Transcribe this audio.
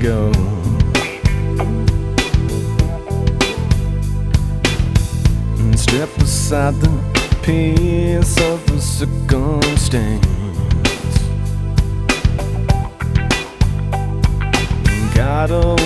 go. And step aside the peace of the circumstance. Gotta